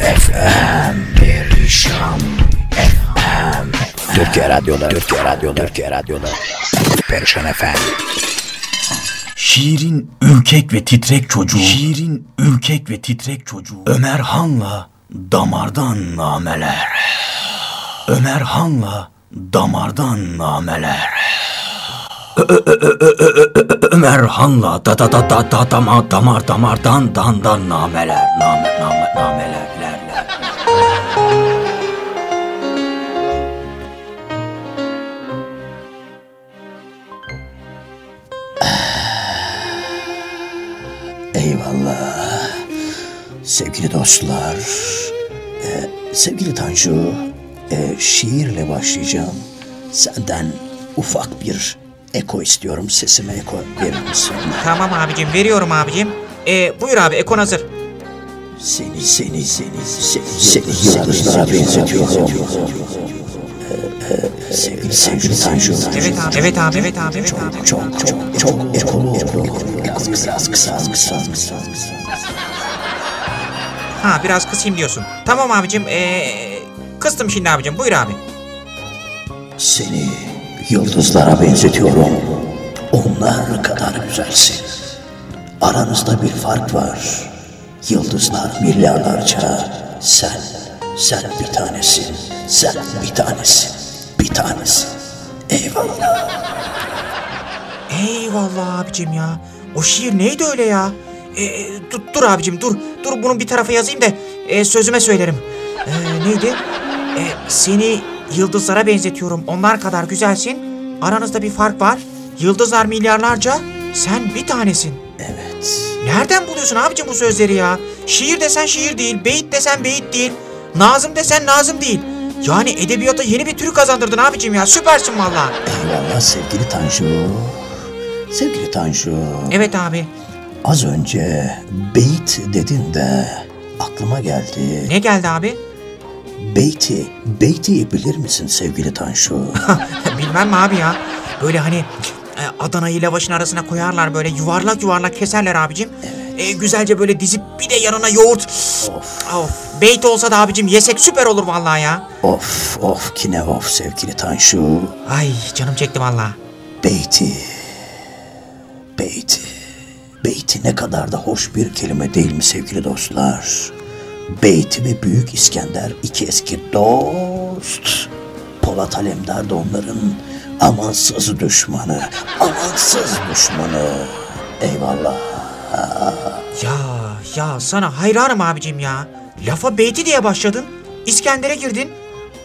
FM Perişan FM Türkiye Radyoları Türkiye Radyoları Türkiye Radyoları Perişan FM Şiirin ürkek ve titrek çocuğu. Şiirin ürkek ve titrek çocuğu. Ömer Han'la damardan nameler. Ömer Han'la damardan nameler. Ömer Han'la da da da da da damar damar damardan dandan nameler. Name name nameler. Sevgili dostlar e, Sevgili Tanju e, Şiirle başlayacağım Senden ufak bir eko istiyorum Sesime eko verir misin? Tamam abicim veriyorum abicim. Ee, buyur abi ekon hazır. Seni seni seni seni seni yıldızlara benzetiyorum. Sevgili sevgili Tanju. Evet abi evet abi evet abi evet abi. Çok çok çok ekolu oldu. Biraz kısa kısa kısa kısa kısa. Ha biraz kısayım diyorsun. Tamam abicim ee, kıstım şimdi abicim buyur abi. Seni yıldızlara benzetiyorum. Onlar kadar güzelsin. Aranızda bir fark var. Yıldızlar milyarlarca. Sen, sen bir tanesin. Sen bir tanesin. Bir tanesin. Eyvallah. Eyvallah abicim ya. O şiir neydi öyle ya? Ee, dur, dur abicim dur. Dur bunu bir tarafa yazayım da ee, sözüme söylerim. Ee, neydi? Ee, seni yıldızlara benzetiyorum. Onlar kadar güzelsin. Aranızda bir fark var. Yıldızlar milyarlarca. Sen bir tanesin. Evet. Nereden buluyorsun abicim bu sözleri ya? Şiir desen şiir değil, beyit desen beyit değil, nazım desen nazım değil. Yani edebiyata yeni bir tür kazandırdın abicim ya. Süpersin valla. Eyvallah sevgili Tanju. Sevgili Tanju. Evet abi. Az önce beyt dedin de aklıma geldi. Ne geldi abi? Beyti, beyti bilir misin sevgili Tanju? Bilmem mi abi ya? Böyle hani e, Adana'yı lavaşın arasına koyarlar böyle yuvarlak yuvarlak keserler abicim. E, güzelce böyle dizip bir de yanına yoğurt. of, Of. Beyt olsa da abicim yesek süper olur vallahi ya. of, of ki ne of sevgili Tanju. Ay canım çekti vallahi. Beyti, beyti, beyti ne kadar da hoş bir kelime değil mi sevgili dostlar? Beyti ve Büyük İskender iki eski dost. Polat Alemdar da onların amansız düşmanı, amansız düşmanı. Eyvallah. Ya ya sana hayranım abicim ya. Lafa beyti diye başladın. İskender'e girdin.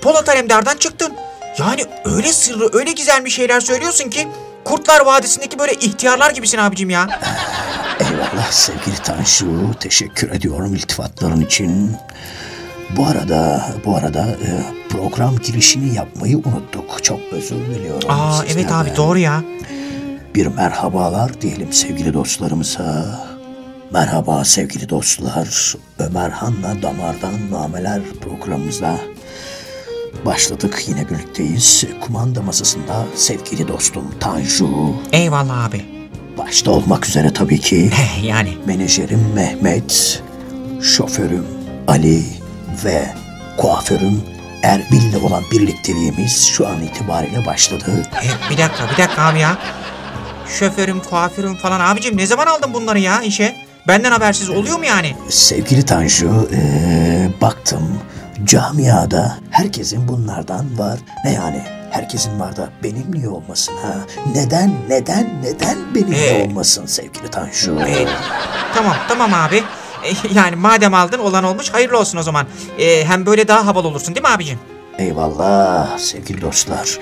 Polat Alemdar'dan çıktın. Yani öyle sırrı öyle gizemli şeyler söylüyorsun ki Kurtlar Vadisi'ndeki böyle ihtiyarlar gibisin abicim ya. Eyvallah sevgili Tanju. Teşekkür ediyorum iltifatların için. Bu arada, bu arada e, program girişini yapmayı unuttuk. Çok özür diliyorum. Aa evet sizlerden. abi doğru ya. Bir merhabalar diyelim sevgili dostlarımıza. Merhaba sevgili dostlar. Ömer Han'la Damardan Nameler programımızda başladık. Yine birlikteyiz. Kumanda masasında sevgili dostum Tanju. Eyvallah abi. Başta olmak üzere tabii ki. yani. Menajerim Mehmet, şoförüm Ali ve kuaförüm Erbil'le olan birlikteliğimiz şu an itibariyle başladı. E, bir dakika bir dakika abi ya. Şoförüm, kuaförüm falan abicim ne zaman aldın bunları ya işe? Benden habersiz oluyor mu yani? Sevgili Tanju, eee, baktım camiada herkesin bunlardan var. Ne yani? Herkesin var da benim niye olmasın ha? Neden, neden, neden benim de Ee? olmasın sevgili Tanju? E, tamam tamam abi. E, yani madem aldın olan olmuş hayırlı olsun o zaman. E, hem böyle daha havalı olursun değil mi abicim? Eyvallah sevgili dostlar.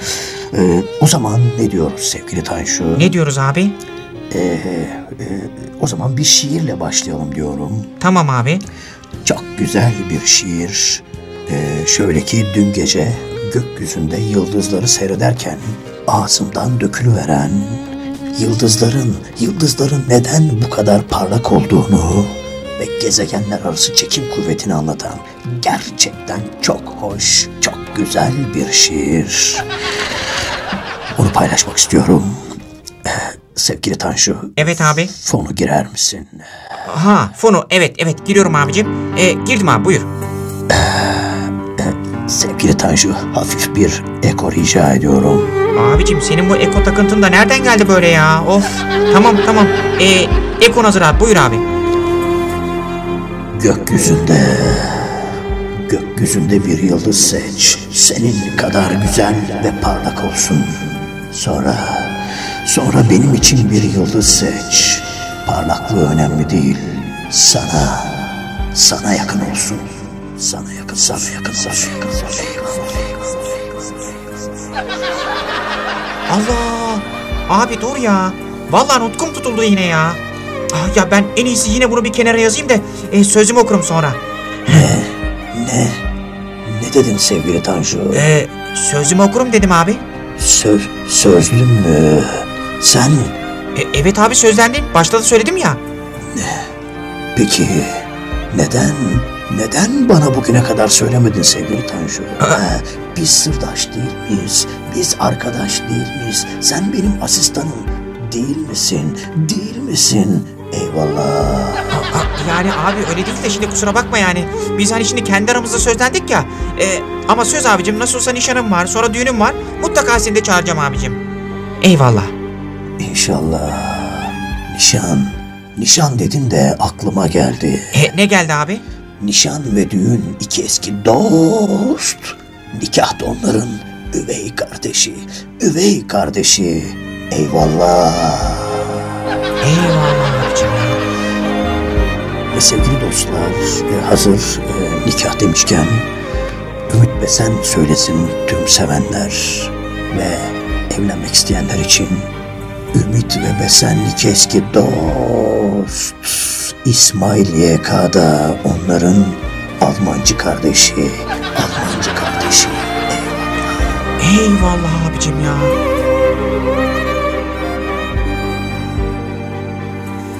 Eee, o zaman ne diyoruz sevgili Tanju? Ne diyoruz abi? O zaman bir şiirle başlayalım diyorum. Tamam abi. Çok güzel bir şiir. Ee, şöyle ki dün gece gökyüzünde yıldızları seyrederken ağzımdan dökülüveren yıldızların, yıldızların neden bu kadar parlak olduğunu ve gezegenler arası çekim kuvvetini anlatan gerçekten çok hoş, çok güzel bir şiir. Onu paylaşmak istiyorum. Ee, sevgili Tanju, Evet abi. fonu girer misin? Ha fonu evet evet giriyorum abicim. E, girdim abi buyur. Sevgili Tanju hafif bir eko rica ediyorum. Abicim senin bu eko takıntın da nereden geldi böyle ya? Of. Tamam tamam. E, ekon hazır abi. Buyur abi. Gökyüzünde, gökyüzünde bir yıldız seç. Senin kadar güzel ve parlak olsun. Sonra, sonra benim için bir yıldız seç. Parlaklığı önemli değil. Sana, sana yakın olsun. Sana yakın, sana yakın, sana yakın, sana yakın. Allah. Abi dur ya. Vallahi nutkum tutuldu yine ya. Ah, ya ben en iyisi yine bunu bir kenara yazayım da e, sözümü okurum sonra. Ne? Ne dedin sevgili Tanju? E, sözümü okurum dedim abi. Söz, sözlü mü? Sen E, evet abi sözlendim. Başta da söyledim ya. Peki neden neden bana bugüne kadar söylemedin sevgili Tanju? Ha, biz sırdaş değil miyiz? Biz arkadaş değil miyiz? Sen benim asistanım değil misin? Değil misin? Eyvallah. Yani abi öyle değil de şimdi kusura bakma yani. Biz hani şimdi kendi aramızda sözlendik ya. E, ama söz abicim nasıl olsa nişanım var sonra düğünüm var. Mutlaka seni de çağıracağım abicim. Eyvallah. İnşallah. Nişan. Nişan dedin de aklıma geldi. E, ne geldi abi? Nişan ve düğün iki eski dost. Nikah da onların üvey kardeşi. Üvey kardeşi. Eyvallah. Eyvallah ya. Ve sevgili dostlar e, hazır e, nikah demişken Ümit ve sen söylesin tüm sevenler ve evlenmek isteyenler için Ümit ve Besen iki eski dost İsmail YK'da onların Almancı kardeşi Almancı kardeşi Eyvallah abicim ya.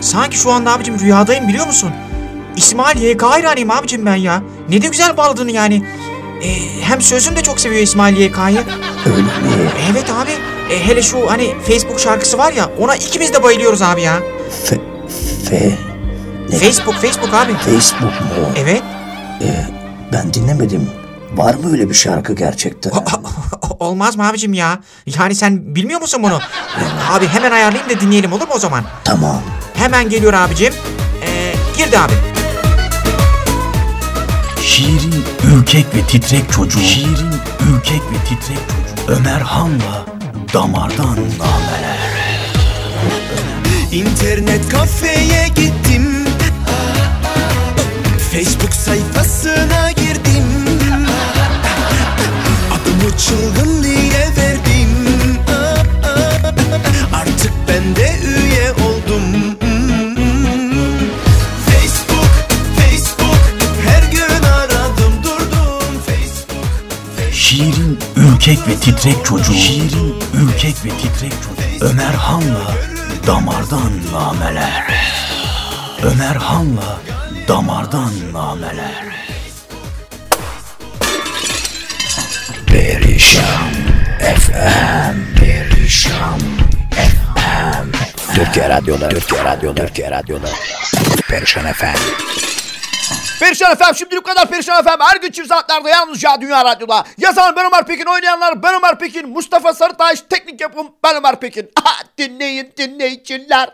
Sanki şu anda abicim rüyadayım biliyor musun? İsmail YK hayranıyım abicim ben ya. Ne de güzel bağladın yani. Ee, hem sözüm de çok seviyor İsmail YK'yı. öyle mi? Evet abi. E, hele şu hani Facebook şarkısı var ya ona ikimiz de bayılıyoruz abi ya. Fe, fe, ne? Facebook Facebook abi. Facebook mu? Evet. Ben dinlemedim. Var mı öyle bir şarkı gerçekten? Olmaz mı abicim ya? Yani sen bilmiyor musun bunu? abi hemen ayarlayayım da dinleyelim olur mu o zaman? Tamam. Hemen geliyor abicim. Ee, girdi abi. Şiirin ürkek ve titrek çocuğu. Şiirin ürkek ve titrek çocuğu. Ömer Han'la damardan nameler. İnternet kafeye gittim. Facebook sayfasına girdim. Adımı çılgın diye verdim. Artık ben de üye oldum. Facebook, Facebook Her gün aradım durdum. Facebook, Facebook. Şiirin ürkek ve titrek çocuğu. Şiirin ürkek ve titrek çocuğu. Ömer Han'la damardan nameler. Ömer Han'la damardan nameler. Perişan FM Perişan FM Türkiye Radyo'da Türkiye Radyo'da Türkiye Radyo'da Perişan FM Perişan FM şimdilik bu kadar Perişan FM her gün çift saatlerde yalnızca Dünya Radyo'da. Yazan ben Ömer Pekin, oynayanlar ben Ömer Pekin, Mustafa Sarıtaş, teknik yapım ben Ömer Pekin. Aha, dinleyin dinleyiciler.